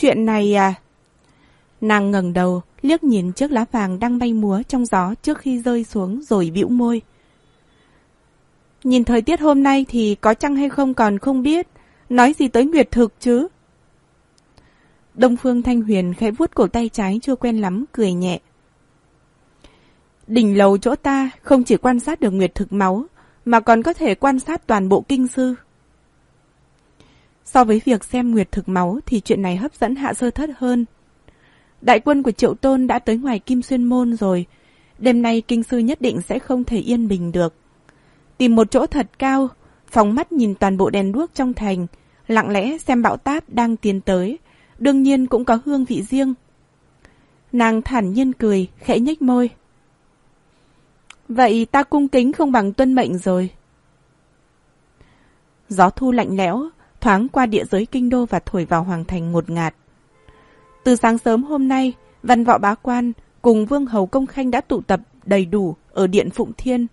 Chuyện này à? Nàng ngẩng đầu, liếc nhìn chiếc lá vàng đang bay múa trong gió trước khi rơi xuống rồi bĩu môi. Nhìn thời tiết hôm nay thì có chăng hay không còn không biết, nói gì tới nguyệt thực chứ? Đông Phương Thanh Huyền khẽ vuốt cổ tay trái chưa quen lắm, cười nhẹ. Đỉnh lầu chỗ ta không chỉ quan sát được nguyệt thực máu, mà còn có thể quan sát toàn bộ kinh sư. So với việc xem nguyệt thực máu thì chuyện này hấp dẫn hạ sơ thất hơn. Đại quân của Triệu Tôn đã tới ngoài Kim Xuyên Môn rồi. Đêm nay kinh sư nhất định sẽ không thể yên bình được. Tìm một chỗ thật cao, phóng mắt nhìn toàn bộ đèn đuốc trong thành, lặng lẽ xem bão táp đang tiến tới. Đương nhiên cũng có hương vị riêng. Nàng thản nhiên cười, khẽ nhếch môi. Vậy ta cung kính không bằng tuân mệnh rồi. Gió thu lạnh lẽo, thoáng qua địa giới kinh đô và thổi vào hoàng thành ngột ngạt. Từ sáng sớm hôm nay, văn võ bá quan cùng vương hầu công khanh đã tụ tập đầy đủ ở điện Phụng Thiên.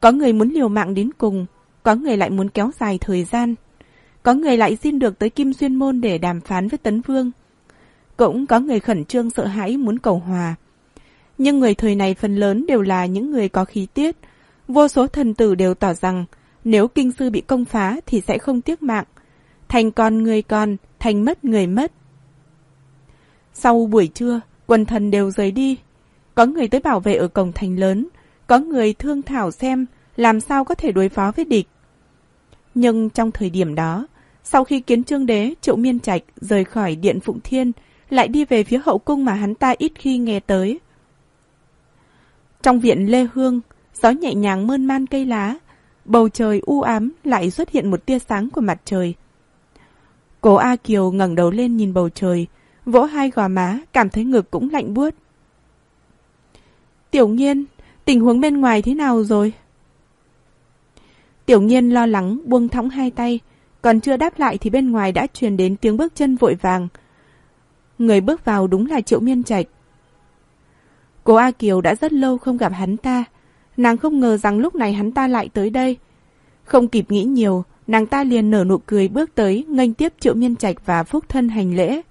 Có người muốn liều mạng đến cùng, có người lại muốn kéo dài thời gian. Có người lại xin được tới Kim Xuyên Môn để đàm phán với Tấn Vương. Cũng có người khẩn trương sợ hãi muốn cầu hòa. Nhưng người thời này phần lớn đều là những người có khí tiết. Vô số thần tử đều tỏ rằng nếu kinh sư bị công phá thì sẽ không tiếc mạng. Thành con người con, thành mất người mất. Sau buổi trưa, quần thần đều rời đi. Có người tới bảo vệ ở cổng thành lớn, có người thương thảo xem làm sao có thể đối phó với địch. Nhưng trong thời điểm đó, sau khi kiến trương đế triệu miên trạch rời khỏi điện Phụng Thiên, lại đi về phía hậu cung mà hắn ta ít khi nghe tới. Trong viện Lê Hương, gió nhẹ nhàng mơn man cây lá, bầu trời u ám lại xuất hiện một tia sáng của mặt trời. Cố A Kiều ngẩng đầu lên nhìn bầu trời, vỗ hai gò má, cảm thấy ngực cũng lạnh buốt. Tiểu nghiên, tình huống bên ngoài thế nào rồi? Tiểu nghiên lo lắng buông thõng hai tay, còn chưa đáp lại thì bên ngoài đã truyền đến tiếng bước chân vội vàng. Người bước vào đúng là Triệu Miên Trạch. Cô A Kiều đã rất lâu không gặp hắn ta, nàng không ngờ rằng lúc này hắn ta lại tới đây. Không kịp nghĩ nhiều, nàng ta liền nở nụ cười bước tới, nghênh tiếp Triệu Miên Trạch và Phúc Thân hành lễ.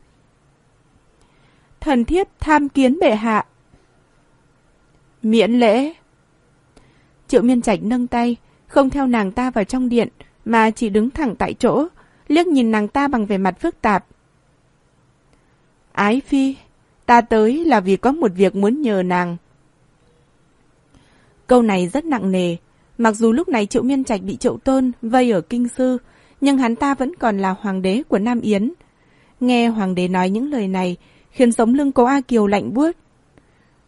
Thần thiếp tham kiến bệ hạ. Miễn lễ. Triệu Miên Trạch nâng tay, không theo nàng ta vào trong điện, mà chỉ đứng thẳng tại chỗ, liếc nhìn nàng ta bằng vẻ mặt phức tạp. Ái Phi, ta tới là vì có một việc muốn nhờ nàng. Câu này rất nặng nề, mặc dù lúc này Triệu Miên Trạch bị Triệu Tôn vây ở kinh sư, nhưng hắn ta vẫn còn là hoàng đế của Nam Yến. Nghe hoàng đế nói những lời này, khiến sống lưng cố A Kiều lạnh buốt.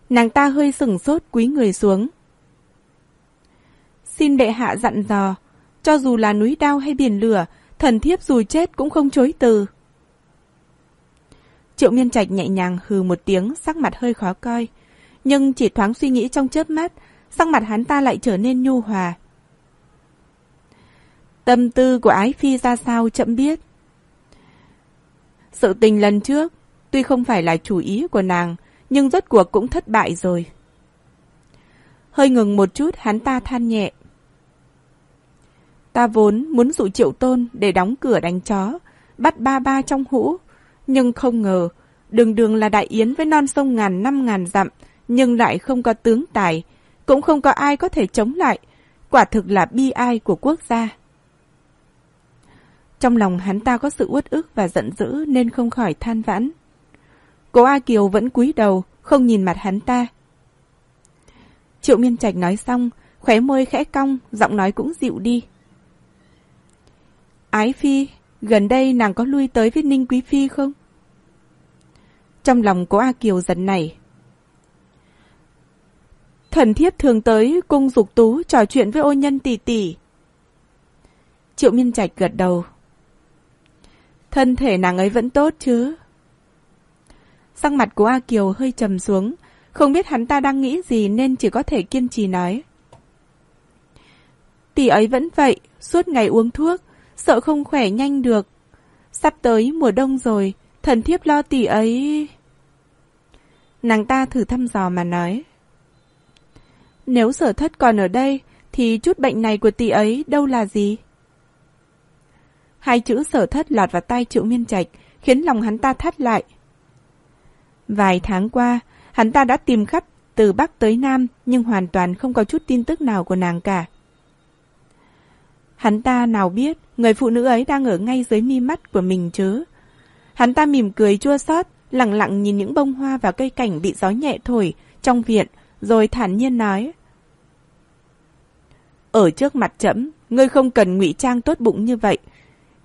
Nàng ta hơi sửng sốt quý người xuống. Xin bệ hạ dặn dò, cho dù là núi đao hay biển lửa, thần thiếp dù chết cũng không chối từ. Triệu miên trạch nhẹ nhàng hừ một tiếng, sắc mặt hơi khó coi. Nhưng chỉ thoáng suy nghĩ trong chớp mắt, sắc mặt hắn ta lại trở nên nhu hòa. Tâm tư của ái phi ra sao chậm biết. Sự tình lần trước, tuy không phải là chủ ý của nàng, nhưng rốt cuộc cũng thất bại rồi. Hơi ngừng một chút, hắn ta than nhẹ. Ta vốn muốn dụ triệu tôn để đóng cửa đánh chó, bắt ba ba trong hũ, nhưng không ngờ, đường đường là đại yến với non sông ngàn năm ngàn dặm, nhưng lại không có tướng tài, cũng không có ai có thể chống lại, quả thực là bi ai của quốc gia. Trong lòng hắn ta có sự uất ức và giận dữ nên không khỏi than vãn. Cô A Kiều vẫn cúi đầu, không nhìn mặt hắn ta. Triệu Miên Trạch nói xong, khóe môi khẽ cong, giọng nói cũng dịu đi. Ái Phi, gần đây nàng có lui tới với Ninh Quý Phi không? Trong lòng cố A Kiều giận này. Thần thiếp thường tới cung dục tú trò chuyện với ô nhân tỷ tỷ. Triệu Miên Trạch gật đầu. Thân thể nàng ấy vẫn tốt chứ? Sắc mặt của A Kiều hơi trầm xuống, không biết hắn ta đang nghĩ gì nên chỉ có thể kiên trì nói. Tỷ ấy vẫn vậy, suốt ngày uống thuốc, sợ không khỏe nhanh được. Sắp tới mùa đông rồi, thần thiếp lo tỷ ấy... Nàng ta thử thăm dò mà nói. Nếu sở thất còn ở đây, thì chút bệnh này của tỷ ấy đâu là gì? Hai chữ sở thất lọt vào tay triệu miên trạch, khiến lòng hắn ta thắt lại. Vài tháng qua, hắn ta đã tìm khắp từ Bắc tới Nam nhưng hoàn toàn không có chút tin tức nào của nàng cả. Hắn ta nào biết người phụ nữ ấy đang ở ngay dưới mi mắt của mình chứ. Hắn ta mỉm cười chua xót, lặng lặng nhìn những bông hoa và cây cảnh bị gió nhẹ thổi trong viện, rồi thản nhiên nói. Ở trước mặt chấm, ngươi không cần ngụy trang tốt bụng như vậy.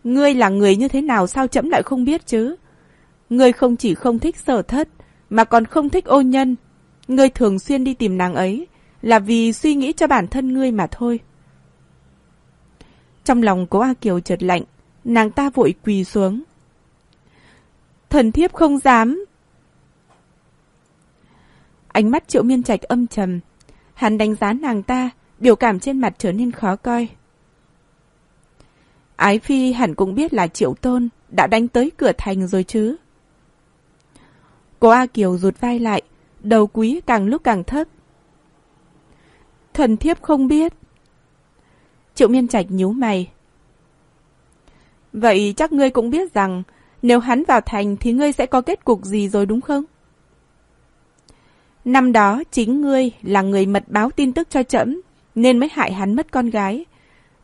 Ngươi là người như thế nào sao chấm lại không biết chứ? Ngươi không chỉ không thích sở thất, mà còn không thích ô nhân. Ngươi thường xuyên đi tìm nàng ấy, là vì suy nghĩ cho bản thân ngươi mà thôi. Trong lòng cố A Kiều chợt lạnh, nàng ta vội quỳ xuống. Thần thiếp không dám. Ánh mắt triệu miên trạch âm trầm. Hắn đánh giá nàng ta, biểu cảm trên mặt trở nên khó coi. Ái Phi hẳn cũng biết là Triệu Tôn đã đánh tới cửa thành rồi chứ. Cô A Kiều rụt vai lại, đầu quý càng lúc càng thấp. Thần thiếp không biết. Triệu miên trạch nhíu mày. Vậy chắc ngươi cũng biết rằng nếu hắn vào thành thì ngươi sẽ có kết cục gì rồi đúng không? Năm đó chính ngươi là người mật báo tin tức cho trẫm nên mới hại hắn mất con gái.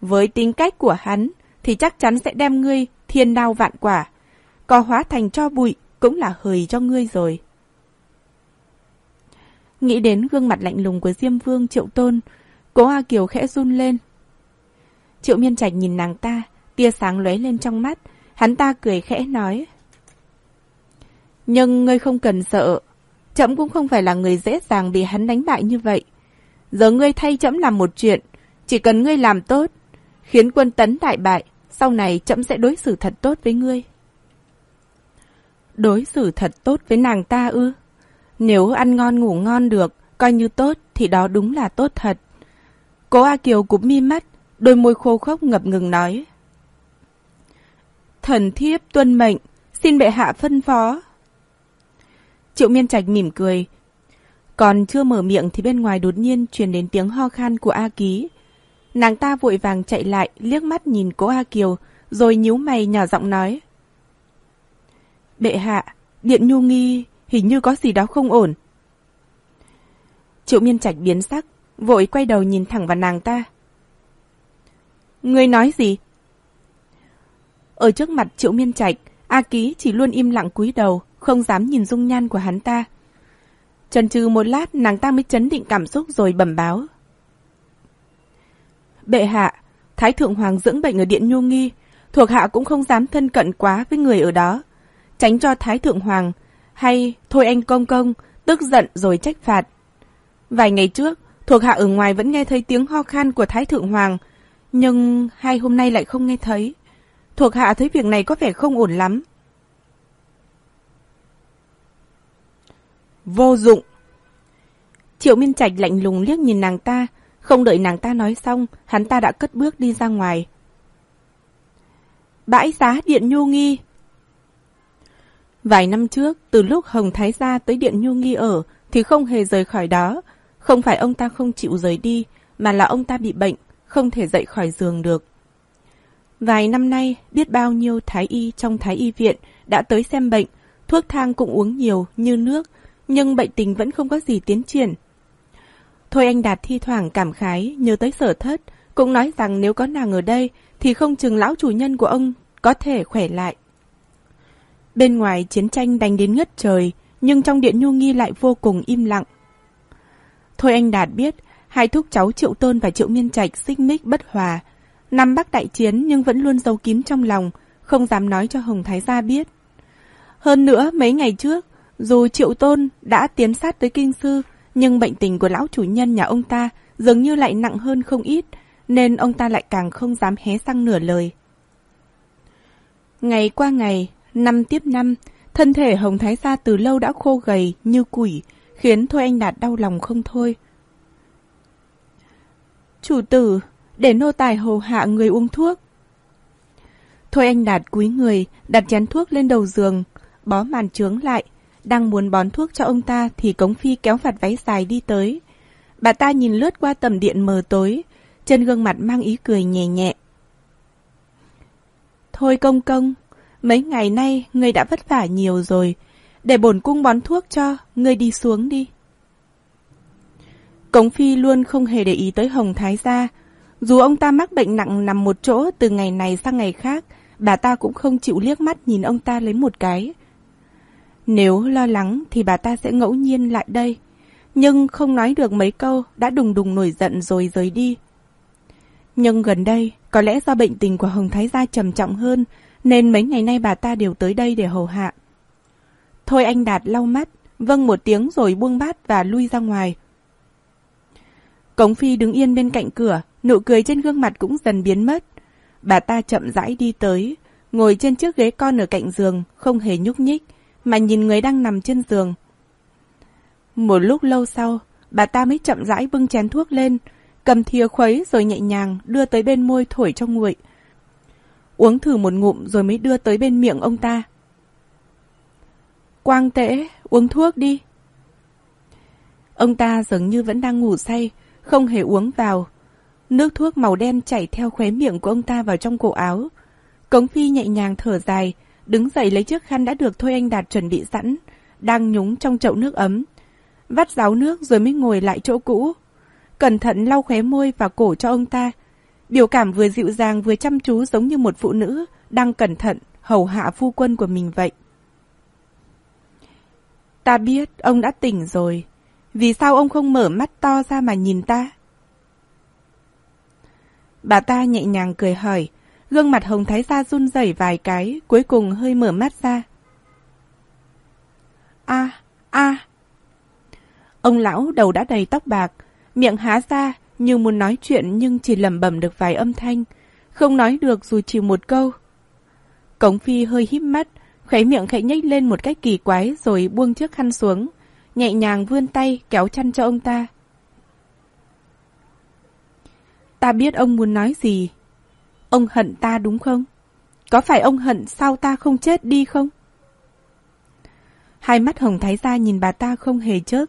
Với tính cách của hắn thì chắc chắn sẽ đem ngươi thiên đao vạn quả. Có hóa thành cho bụi cũng là hời cho ngươi rồi. Nghĩ đến gương mặt lạnh lùng của Diêm Vương Triệu Tôn, cố A Kiều khẽ run lên. Triệu Miên Trạch nhìn nàng ta, tia sáng lóe lên trong mắt, hắn ta cười khẽ nói. Nhưng ngươi không cần sợ, chậm cũng không phải là người dễ dàng bị hắn đánh bại như vậy. Giờ ngươi thay chậm làm một chuyện, chỉ cần ngươi làm tốt, khiến quân tấn đại bại, sau này chậm sẽ đối xử thật tốt với ngươi. Đối xử thật tốt với nàng ta ư? Nếu ăn ngon ngủ ngon được, coi như tốt thì đó đúng là tốt thật. Cố A Kiều cũng mi mắt, đôi môi khô khốc ngập ngừng nói. Thần thiếp tuân mệnh, xin bệ hạ phân phó. Triệu miên trạch mỉm cười. Còn chưa mở miệng thì bên ngoài đột nhiên truyền đến tiếng ho khan của A Ký. Nàng ta vội vàng chạy lại, liếc mắt nhìn cố A Kiều, rồi nhíu mày nhỏ giọng nói. Bệ hạ, Điện Nhu Nghi hình như có gì đó không ổn. Triệu miên trạch biến sắc, vội quay đầu nhìn thẳng vào nàng ta. Ngươi nói gì? Ở trước mặt triệu miên trạch, A Ký chỉ luôn im lặng cúi đầu, không dám nhìn dung nhan của hắn ta. Trần trừ một lát, nàng ta mới chấn định cảm xúc rồi bẩm báo. Bệ hạ, Thái Thượng Hoàng dưỡng bệnh ở Điện Nhu Nghi, thuộc hạ cũng không dám thân cận quá với người ở đó. Tránh cho Thái Thượng Hoàng hay Thôi Anh Công Công tức giận rồi trách phạt. Vài ngày trước, thuộc hạ ở ngoài vẫn nghe thấy tiếng ho khan của Thái Thượng Hoàng, nhưng hai hôm nay lại không nghe thấy. Thuộc hạ thấy việc này có vẻ không ổn lắm. Vô dụng. Triệu Miên Trạch lạnh lùng liếc nhìn nàng ta, không đợi nàng ta nói xong, hắn ta đã cất bước đi ra ngoài. Bãi giá Điện Nhu Nghi Vài năm trước, từ lúc Hồng Thái Gia tới Điện Nhu Nghi ở, thì không hề rời khỏi đó. Không phải ông ta không chịu rời đi, mà là ông ta bị bệnh, không thể dậy khỏi giường được. Vài năm nay, biết bao nhiêu thái y trong thái y viện đã tới xem bệnh, thuốc thang cũng uống nhiều như nước, nhưng bệnh tình vẫn không có gì tiến triển. Thôi anh Đạt thi thoảng cảm khái nhớ tới sở thất, cũng nói rằng nếu có nàng ở đây thì không chừng lão chủ nhân của ông có thể khỏe lại. Bên ngoài chiến tranh đánh đến ngất trời, nhưng trong điện nhu nghi lại vô cùng im lặng. Thôi anh Đạt biết, hai thúc cháu Triệu Tôn và Triệu Miên Trạch xích mích bất hòa. Năm bắc đại chiến nhưng vẫn luôn giấu kín trong lòng, không dám nói cho Hồng Thái Gia biết. Hơn nữa, mấy ngày trước, dù Triệu Tôn đã tiến sát tới kinh sư, nhưng bệnh tình của lão chủ nhân nhà ông ta dường như lại nặng hơn không ít, nên ông ta lại càng không dám hé răng nửa lời. Ngày qua ngày, năm tiếp năm, thân thể Hồng Thái Gia từ lâu đã khô gầy như quỷ, khiến Thôi Anh Đạt đau lòng không thôi. Chủ tử, để nô tài hầu hạ người uống thuốc. Thôi anh Đạt cúi người, đặt chén thuốc lên đầu giường, bó màn trướng lại, đang muốn bón thuốc cho ông ta thì Cống Phi kéo vạt váy dài đi tới. Bà ta nhìn lướt qua tầm điện mờ tối, trên gương mặt mang ý cười nhẹ nhẹ. Thôi công công, Mấy ngày nay, ngươi đã vất vả nhiều rồi. Để bổn cung bón thuốc cho, ngươi đi xuống đi. Cống Phi luôn không hề để ý tới Hồng Thái Gia. Dù ông ta mắc bệnh nặng nằm một chỗ từ ngày này sang ngày khác, bà ta cũng không chịu liếc mắt nhìn ông ta lấy một cái. Nếu lo lắng thì bà ta sẽ ngẫu nhiên lại đây. Nhưng không nói được mấy câu, đã đùng đùng nổi giận rồi rời đi. Nhưng gần đây, có lẽ do bệnh tình của Hồng Thái Gia trầm trọng hơn, nên mấy ngày nay bà ta đều tới đây để hầu hạ. Thôi anh Đạt lau mắt, vâng một tiếng rồi buông bát và lui ra ngoài. Cống Phi đứng yên bên cạnh cửa, nụ cười trên gương mặt cũng dần biến mất. Bà ta chậm rãi đi tới, ngồi trên chiếc ghế con ở cạnh giường, không hề nhúc nhích, mà nhìn người đang nằm trên giường. Một lúc lâu sau, bà ta mới chậm rãi bưng chén thuốc lên, cầm thìa khuấy rồi nhẹ nhàng đưa tới bên môi thổi cho nguội. Uống thử một ngụm rồi mới đưa tới bên miệng ông ta. Quang tễ, uống thuốc đi. Ông ta dường như vẫn đang ngủ say, không hề uống vào. Nước thuốc màu đen chảy theo khóe miệng của ông ta vào trong cổ áo. Cống Phi nhẹ nhàng thở dài, đứng dậy lấy chiếc khăn đã được Thôi Anh Đạt chuẩn bị sẵn, đang nhúng trong chậu nước ấm. Vắt ráo nước rồi mới ngồi lại chỗ cũ. Cẩn thận lau khóe môi và cổ cho ông ta. Biểu cảm vừa dịu dàng vừa chăm chú giống như một phụ nữ đang cẩn thận hầu hạ phu quân của mình vậy. Ta biết ông đã tỉnh rồi. Vì sao ông không mở mắt to ra mà nhìn ta? Bà ta nhẹ nhàng cười hỏi, gương mặt hồng thái gia run rẩy vài cái, cuối cùng hơi mở mắt ra. A, a. Ông lão đầu đã đầy tóc bạc, miệng há ra như muốn nói chuyện nhưng chỉ lẩm bẩm được vài âm thanh, không nói được dù chỉ một câu. Cống phi hơi híp mắt, khóe miệng khẽ nhếch lên một cách kỳ quái rồi buông chiếc khăn xuống, nhẹ nhàng vươn tay kéo chăn cho ông ta. Ta biết ông muốn nói gì. Ông hận ta đúng không? Có phải ông hận sao ta không chết đi không? Hai mắt hồng thái gia nhìn bà ta không hề chớp,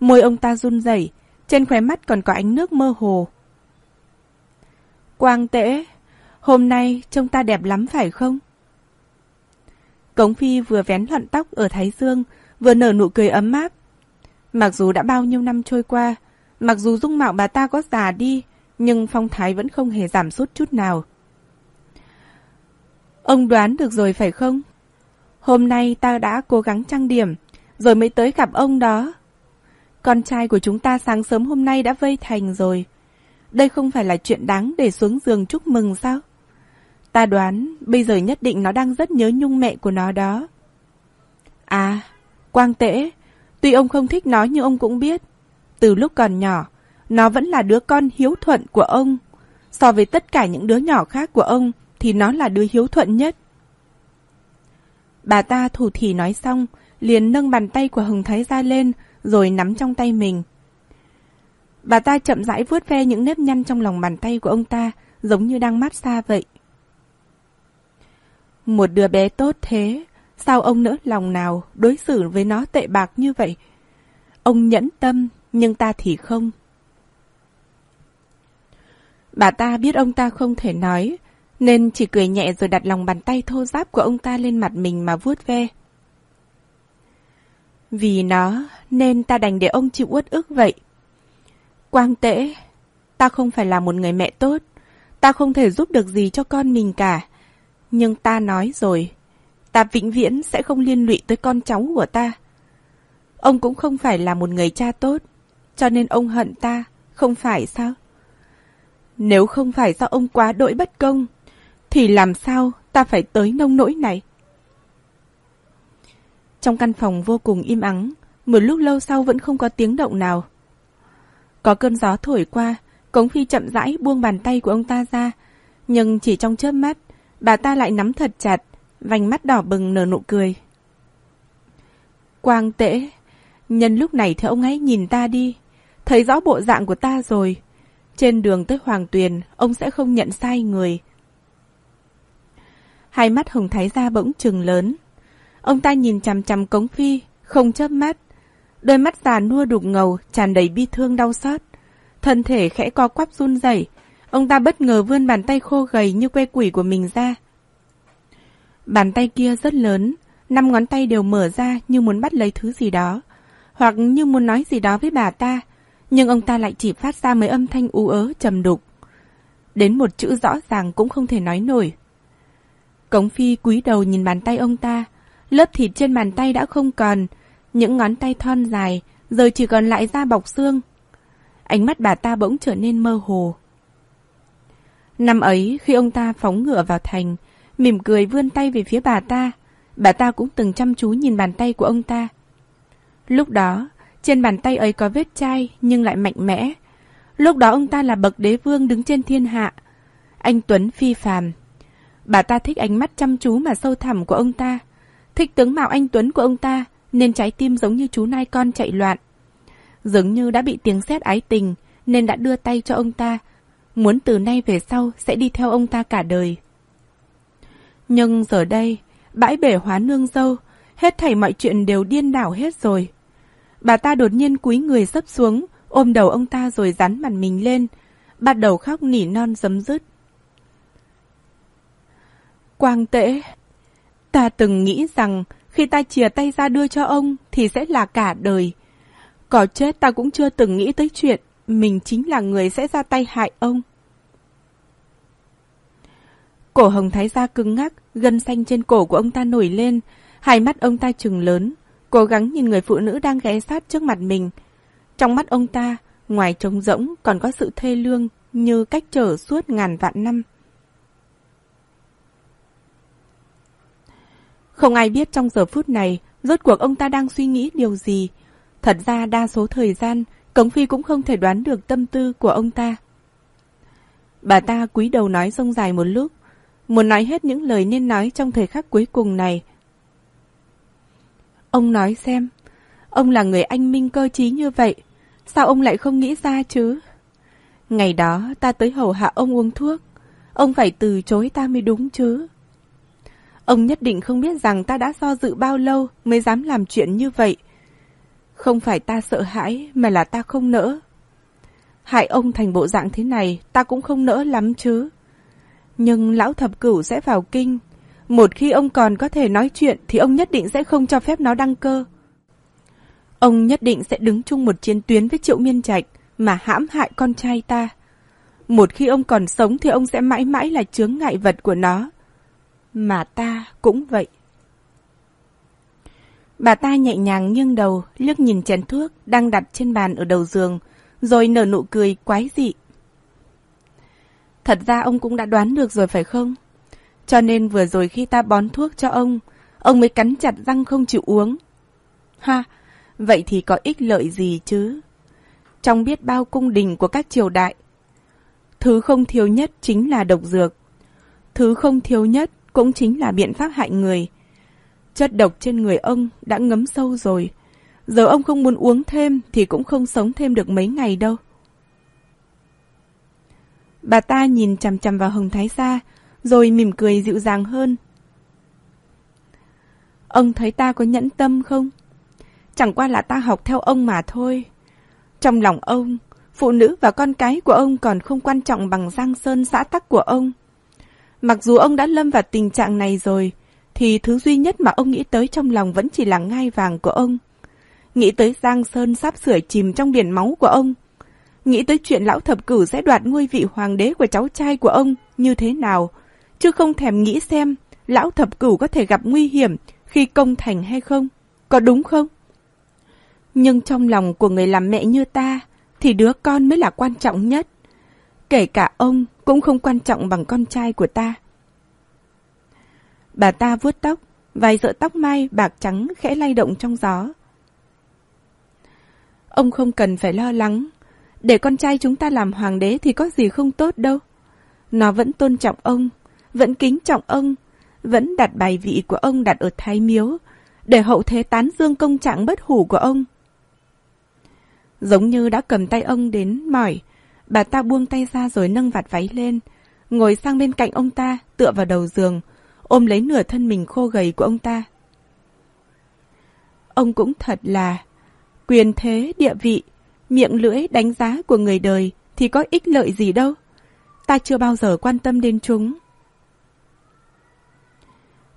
môi ông ta run rẩy, trên khóe mắt còn có ánh nước mơ hồ. Quang tễ, hôm nay trông ta đẹp lắm phải không? Cống Phi vừa vén lọn tóc ở Thái Dương, vừa nở nụ cười ấm áp. Mặc dù đã bao nhiêu năm trôi qua, mặc dù dung mạo bà ta có già đi, nhưng phong thái vẫn không hề giảm sút chút nào. Ông đoán được rồi phải không? Hôm nay ta đã cố gắng trang điểm, rồi mới tới gặp ông đó. Con trai của chúng ta sáng sớm hôm nay đã vây thành rồi. Đây không phải là chuyện đáng để xuống giường chúc mừng sao? Ta đoán bây giờ nhất định nó đang rất nhớ nhung mẹ của nó đó. À, Quang Tễ, tuy ông không thích nó nhưng ông cũng biết. Từ lúc còn nhỏ, nó vẫn là đứa con hiếu thuận của ông. So với tất cả những đứa nhỏ khác của ông thì nó là đứa hiếu thuận nhất. Bà ta thủ thỉ nói xong, liền nâng bàn tay của Hồng Thái ra lên rồi nắm trong tay mình. Bà ta chậm rãi vuốt ve những nếp nhăn trong lòng bàn tay của ông ta, giống như đang mát xa vậy. Một đứa bé tốt thế, sao ông nỡ lòng nào đối xử với nó tệ bạc như vậy? Ông nhẫn tâm, nhưng ta thì không. Bà ta biết ông ta không thể nói, nên chỉ cười nhẹ rồi đặt lòng bàn tay thô giáp của ông ta lên mặt mình mà vuốt ve. Vì nó, nên ta đành để ông chịu uất ức vậy. Quang tễ, ta không phải là một người mẹ tốt, ta không thể giúp được gì cho con mình cả. Nhưng ta nói rồi, ta vĩnh viễn sẽ không liên lụy tới con cháu của ta. Ông cũng không phải là một người cha tốt, cho nên ông hận ta, không phải sao? Nếu không phải do ông quá đội bất công, thì làm sao ta phải tới nông nỗi này? Trong căn phòng vô cùng im ắng, một lúc lâu sau vẫn không có tiếng động nào. Có cơn gió thổi qua, Cống Phi chậm rãi buông bàn tay của ông ta ra, nhưng chỉ trong chớp mắt, bà ta lại nắm thật chặt, vành mắt đỏ bừng nở nụ cười. Quang tễ, nhân lúc này thì ông ấy nhìn ta đi, thấy rõ bộ dạng của ta rồi. Trên đường tới Hoàng Tuyền, ông sẽ không nhận sai người. Hai mắt Hồng Thái gia bỗng trừng lớn. Ông ta nhìn chằm chằm Cống Phi, không chớp mắt. Đôi mắt già nua đục ngầu, tràn đầy bi thương đau xót. Thân thể khẽ co quắp run rẩy. Ông ta bất ngờ vươn bàn tay khô gầy như que quỷ của mình ra. Bàn tay kia rất lớn, năm ngón tay đều mở ra như muốn bắt lấy thứ gì đó, hoặc như muốn nói gì đó với bà ta, nhưng ông ta lại chỉ phát ra mấy âm thanh ú ớ trầm đục. Đến một chữ rõ ràng cũng không thể nói nổi. Cống Phi cúi đầu nhìn bàn tay ông ta, lớp thịt trên bàn tay đã không còn, những ngón tay thon dài, giờ chỉ còn lại da bọc xương. Ánh mắt bà ta bỗng trở nên mơ hồ. Năm ấy, khi ông ta phóng ngựa vào thành, mỉm cười vươn tay về phía bà ta, bà ta cũng từng chăm chú nhìn bàn tay của ông ta. Lúc đó, trên bàn tay ấy có vết chai nhưng lại mạnh mẽ. Lúc đó ông ta là bậc đế vương đứng trên thiên hạ. Anh Tuấn phi phàm. Bà ta thích ánh mắt chăm chú mà sâu thẳm của ông ta. Thích tướng mạo anh Tuấn của ông ta, nên trái tim giống như chú nai con chạy loạn. Dường như đã bị tiếng sét ái tình, nên đã đưa tay cho ông ta. Muốn từ nay về sau sẽ đi theo ông ta cả đời. Nhưng giờ đây, bãi bể hóa nương dâu, hết thảy mọi chuyện đều điên đảo hết rồi. Bà ta đột nhiên cúi người sấp xuống, ôm đầu ông ta rồi dán mặt mình lên, bắt đầu khóc nỉ non dấm dứt. Quang tễ, ta từng nghĩ rằng khi ta chìa tay ra đưa cho ông thì sẽ là cả đời. Có chết ta cũng chưa từng nghĩ tới chuyện mình chính là người sẽ ra tay hại ông. Cổ hồng thái gia cứng ngắc, gân xanh trên cổ của ông ta nổi lên, hai mắt ông ta trừng lớn, cố gắng nhìn người phụ nữ đang ghé sát trước mặt mình. Trong mắt ông ta, ngoài trống rỗng còn có sự thê lương như cách trở suốt ngàn vạn năm. Không ai biết trong giờ phút này, rốt cuộc ông ta đang suy nghĩ điều gì. Thật ra đa số thời gian, Cống Phi cũng không thể đoán được tâm tư của ông ta. Bà ta cúi đầu nói rông dài một lúc, muốn nói hết những lời nên nói trong thời khắc cuối cùng này. Ông nói xem, ông là người anh minh cơ trí như vậy, sao ông lại không nghĩ ra chứ? Ngày đó ta tới hầu hạ ông uống thuốc, ông phải từ chối ta mới đúng chứ. Ông nhất định không biết rằng ta đã do dự bao lâu mới dám làm chuyện như vậy. Không phải ta sợ hãi, mà là ta không nỡ. Hại ông thành bộ dạng thế này, ta cũng không nỡ lắm chứ. Nhưng lão thập cửu sẽ vào kinh. Một khi ông còn có thể nói chuyện, thì ông nhất định sẽ không cho phép nó đăng cơ. Ông nhất định sẽ đứng chung một chiến tuyến với triệu miên trạch, mà hãm hại con trai ta. Một khi ông còn sống thì ông sẽ mãi mãi là chướng ngại vật của nó. Mà ta cũng vậy. Bà ta nhẹ nhàng nghiêng đầu, liếc nhìn chén thuốc đang đặt trên bàn ở đầu giường, rồi nở nụ cười quái dị. Thật ra ông cũng đã đoán được rồi phải không? Cho nên vừa rồi khi ta bón thuốc cho ông, ông mới cắn chặt răng không chịu uống. Ha, vậy thì có ích lợi gì chứ? Trong biết bao cung đình của các triều đại, thứ không thiếu nhất chính là độc dược. Thứ không thiếu nhất cũng chính là biện pháp hại người. Chất độc trên người ông đã ngấm sâu rồi. Giờ ông không muốn uống thêm thì cũng không sống thêm được mấy ngày đâu. Bà ta nhìn chằm chằm vào Hồng Thái Sa, rồi mỉm cười dịu dàng hơn. Ông thấy ta có nhẫn tâm không? Chẳng qua là ta học theo ông mà thôi. Trong lòng ông, phụ nữ và con cái của ông còn không quan trọng bằng giang sơn xã tắc của ông. Mặc dù ông đã lâm vào tình trạng này rồi, thì thứ duy nhất mà ông nghĩ tới trong lòng vẫn chỉ là ngai vàng của ông. Nghĩ tới Giang Sơn sắp sửa chìm trong biển máu của ông. Nghĩ tới chuyện lão thập cử sẽ đoạt ngôi vị hoàng đế của cháu trai của ông như thế nào. Chứ không thèm nghĩ xem lão thập cửu có thể gặp nguy hiểm khi công thành hay không. Có đúng không? Nhưng trong lòng của người làm mẹ như ta thì đứa con mới là quan trọng nhất. Kể cả ông cũng không quan trọng bằng con trai của ta. Bà ta vuốt tóc, vài sợi tóc mai bạc trắng khẽ lay động trong gió. Ông không cần phải lo lắng. Để con trai chúng ta làm hoàng đế thì có gì không tốt đâu. Nó vẫn tôn trọng ông, vẫn kính trọng ông, vẫn đặt bài vị của ông đặt ở thái miếu, để hậu thế tán dương công trạng bất hủ của ông. Giống như đã cầm tay ông đến mỏi, bà ta buông tay ra rồi nâng vạt váy lên, ngồi sang bên cạnh ông ta, tựa vào đầu giường, ôm lấy nửa thân mình khô gầy của ông ta. Ông cũng thật là quyền thế địa vị, miệng lưỡi đánh giá của người đời thì có ích lợi gì đâu. Ta chưa bao giờ quan tâm đến chúng.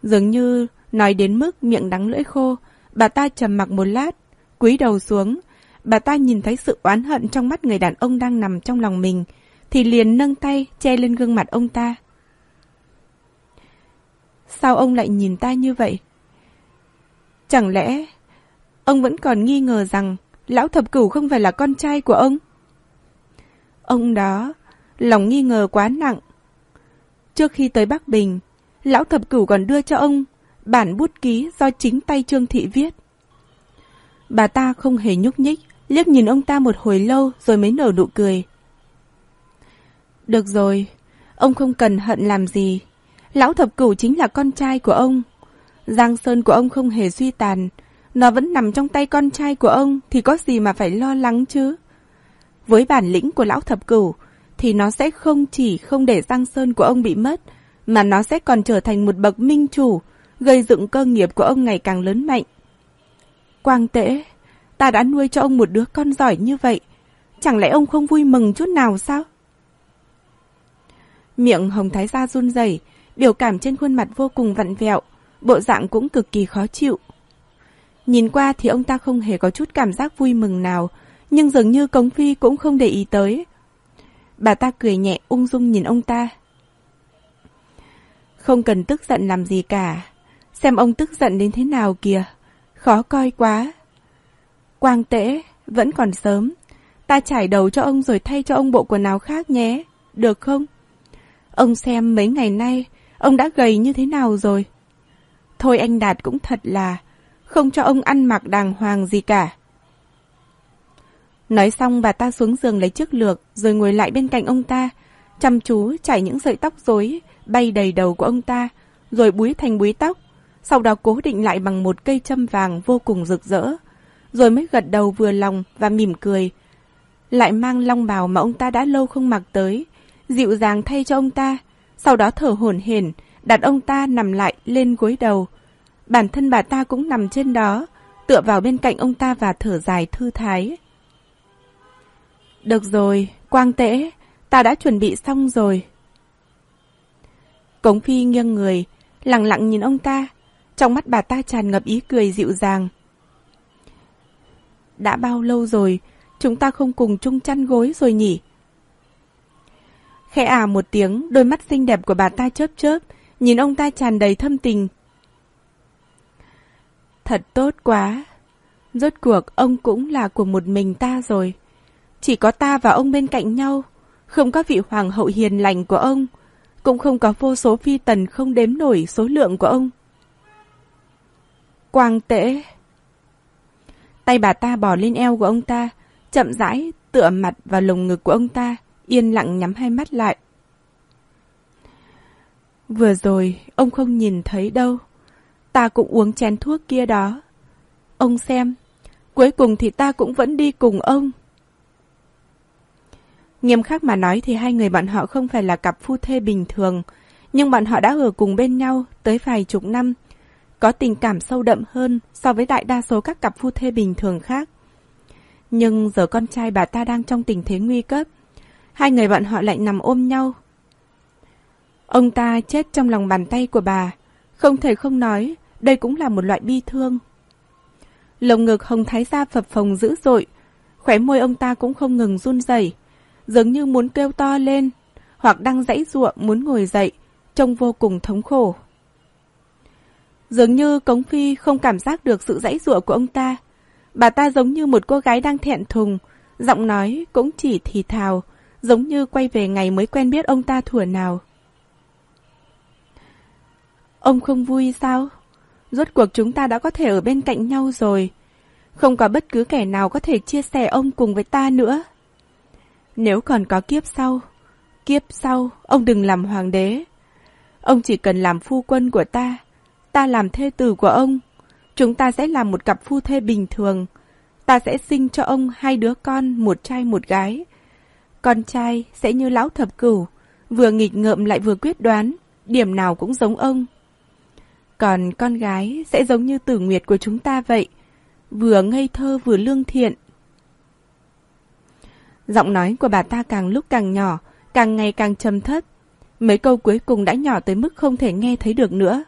Dường như nói đến mức miệng đắng lưỡi khô, bà ta trầm mặc một lát, cúi đầu xuống. Bà ta nhìn thấy sự oán hận trong mắt người đàn ông đang nằm trong lòng mình, thì liền nâng tay che lên gương mặt ông ta. Sao ông lại nhìn ta như vậy? Chẳng lẽ ông vẫn còn nghi ngờ rằng lão thập cửu không phải là con trai của ông? Ông đó, lòng nghi ngờ quá nặng. Trước khi tới Bắc Bình, lão thập cửu còn đưa cho ông bản bút ký do chính tay Trương Thị viết. Bà ta không hề nhúc nhích, liếc nhìn ông ta một hồi lâu rồi mới nở nụ cười. Được rồi, ông không cần hận làm gì. Lão thập cửu chính là con trai của ông. Giang Sơn của ông không hề suy tàn. Nó vẫn nằm trong tay con trai của ông thì có gì mà phải lo lắng chứ. Với bản lĩnh của lão thập cửu thì nó sẽ không chỉ không để Giang Sơn của ông bị mất mà nó sẽ còn trở thành một bậc minh chủ gây dựng cơ nghiệp của ông ngày càng lớn mạnh. Quang tễ, ta đã nuôi cho ông một đứa con giỏi như vậy. Chẳng lẽ ông không vui mừng chút nào sao? Miệng Hồng Thái Gia run rẩy, biểu cảm trên khuôn mặt vô cùng vặn vẹo, bộ dạng cũng cực kỳ khó chịu. Nhìn qua thì ông ta không hề có chút cảm giác vui mừng nào, nhưng dường như Cống Phi cũng không để ý tới. Bà ta cười nhẹ ung dung nhìn ông ta. Không cần tức giận làm gì cả, xem ông tức giận đến thế nào kìa, khó coi quá. Quang tễ, vẫn còn sớm, ta trải đầu cho ông rồi thay cho ông bộ quần áo khác nhé, được không? Ông xem mấy ngày nay, ông đã gầy như thế nào rồi? Thôi anh Đạt cũng thật là, không cho ông ăn mặc đàng hoàng gì cả. Nói xong bà ta xuống giường lấy chiếc lược rồi ngồi lại bên cạnh ông ta, chăm chú chải những sợi tóc rối bay đầy đầu của ông ta, rồi búi thành búi tóc, sau đó cố định lại bằng một cây châm vàng vô cùng rực rỡ, rồi mới gật đầu vừa lòng và mỉm cười. Lại mang long bào mà ông ta đã lâu không mặc tới, dịu dàng thay cho ông ta, sau đó thở hổn hển, đặt ông ta nằm lại lên gối đầu. Bản thân bà ta cũng nằm trên đó, tựa vào bên cạnh ông ta và thở dài thư thái. Được rồi, quang tễ, ta đã chuẩn bị xong rồi. Cống phi nghiêng người, lặng lặng nhìn ông ta, trong mắt bà ta tràn ngập ý cười dịu dàng. Đã bao lâu rồi, chúng ta không cùng chung chăn gối rồi nhỉ? Khẽ à một tiếng, đôi mắt xinh đẹp của bà ta chớp chớp, nhìn ông ta tràn đầy thâm tình. Thật tốt quá. Rốt cuộc ông cũng là của một mình ta rồi. Chỉ có ta và ông bên cạnh nhau, không có vị hoàng hậu hiền lành của ông, cũng không có vô số phi tần không đếm nổi số lượng của ông. Quang tễ. Tay bà ta bỏ lên eo của ông ta, chậm rãi tựa mặt vào lồng ngực của ông ta, yên lặng nhắm hai mắt lại. Vừa rồi, ông không nhìn thấy đâu. Ta cũng uống chén thuốc kia đó. Ông xem, cuối cùng thì ta cũng vẫn đi cùng ông. Nghiêm khắc mà nói thì hai người bọn họ không phải là cặp phu thê bình thường, nhưng bọn họ đã ở cùng bên nhau tới vài chục năm, có tình cảm sâu đậm hơn so với đại đa số các cặp phu thê bình thường khác. Nhưng giờ con trai bà ta đang trong tình thế nguy cấp, hai người bọn họ lại nằm ôm nhau. Ông ta chết trong lòng bàn tay của bà, không thể không nói, đây cũng là một loại bi thương. Lồng ngực hồng thái gia phập phồng dữ dội, khóe môi ông ta cũng không ngừng run rẩy, dường như muốn kêu to lên, hoặc đang dãy ruộng muốn ngồi dậy, trông vô cùng thống khổ. Dường như Cống Phi không cảm giác được sự dãy dụa của ông ta. Bà ta giống như một cô gái đang thẹn thùng, giọng nói cũng chỉ thì thào, giống như quay về ngày mới quen biết ông ta thuở nào. Ông không vui sao? Rốt cuộc chúng ta đã có thể ở bên cạnh nhau rồi. Không có bất cứ kẻ nào có thể chia sẻ ông cùng với ta nữa. Nếu còn có kiếp sau, kiếp sau, ông đừng làm hoàng đế. Ông chỉ cần làm phu quân của ta, ta làm thê tử của ông. Chúng ta sẽ làm một cặp phu thê bình thường. Ta sẽ sinh cho ông hai đứa con, một trai một gái. Con trai sẽ như lão thập cửu, vừa nghịch ngợm lại vừa quyết đoán, điểm nào cũng giống ông. Còn con gái sẽ giống như tử nguyệt của chúng ta vậy, vừa ngây thơ vừa lương thiện, Giọng nói của bà ta càng lúc càng nhỏ, càng ngày càng trầm thấp. Mấy câu cuối cùng đã nhỏ tới mức không thể nghe thấy được nữa.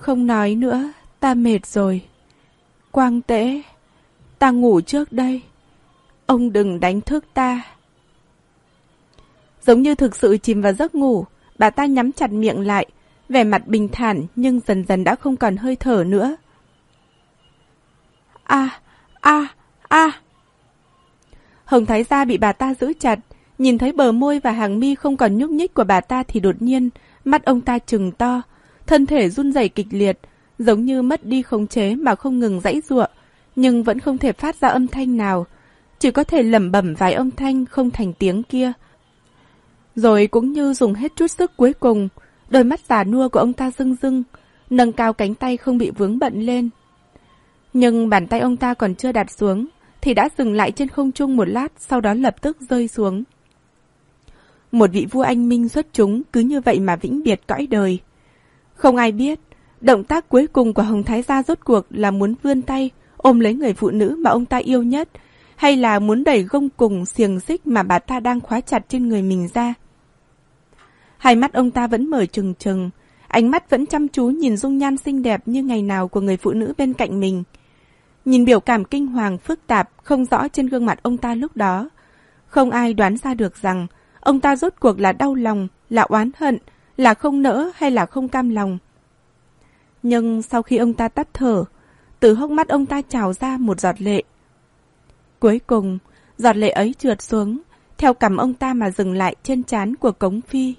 Không nói nữa, ta mệt rồi. Quang tễ, ta ngủ trước đây. Ông đừng đánh thức ta. Giống như thực sự chìm vào giấc ngủ, bà ta nhắm chặt miệng lại, vẻ mặt bình thản nhưng dần dần đã không còn hơi thở nữa. A, a, a. Hồng Thái Gia bị bà ta giữ chặt, nhìn thấy bờ môi và hàng mi không còn nhúc nhích của bà ta thì đột nhiên, mắt ông ta trừng to, thân thể run rẩy kịch liệt, giống như mất đi khống chế mà không ngừng dãy giụa, nhưng vẫn không thể phát ra âm thanh nào, chỉ có thể lẩm bẩm vài âm thanh không thành tiếng kia. Rồi cũng như dùng hết chút sức cuối cùng, đôi mắt già nua của ông ta rưng rưng, nâng cao cánh tay không bị vướng bận lên. Nhưng bàn tay ông ta còn chưa đặt xuống, thì đã dừng lại trên không trung một lát, sau đó lập tức rơi xuống. Một vị vua anh minh xuất chúng cứ như vậy mà vĩnh biệt cõi đời. Không ai biết, động tác cuối cùng của Hồng Thái Gia rốt cuộc là muốn vươn tay, ôm lấy người phụ nữ mà ông ta yêu nhất, hay là muốn đẩy gông cùng xiềng xích mà bà ta đang khóa chặt trên người mình ra. Hai mắt ông ta vẫn mở trừng trừng, ánh mắt vẫn chăm chú nhìn dung nhan xinh đẹp như ngày nào của người phụ nữ bên cạnh mình. Nhìn biểu cảm kinh hoàng phức tạp không rõ trên gương mặt ông ta lúc đó. Không ai đoán ra được rằng ông ta rốt cuộc là đau lòng, là oán hận, là không nỡ hay là không cam lòng. Nhưng sau khi ông ta tắt thở, từ hốc mắt ông ta trào ra một giọt lệ. Cuối cùng, giọt lệ ấy trượt xuống, theo cằm ông ta mà dừng lại trên trán của Cống Phi.